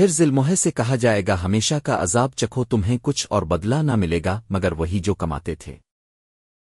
پھر ذلموہے سے کہا جائے گا، ہمیشہ کا عذاب چکھو، تمہیں کچھ اور بدلہ نہ ملے گا، مگر وہی جو کماتے تھے۔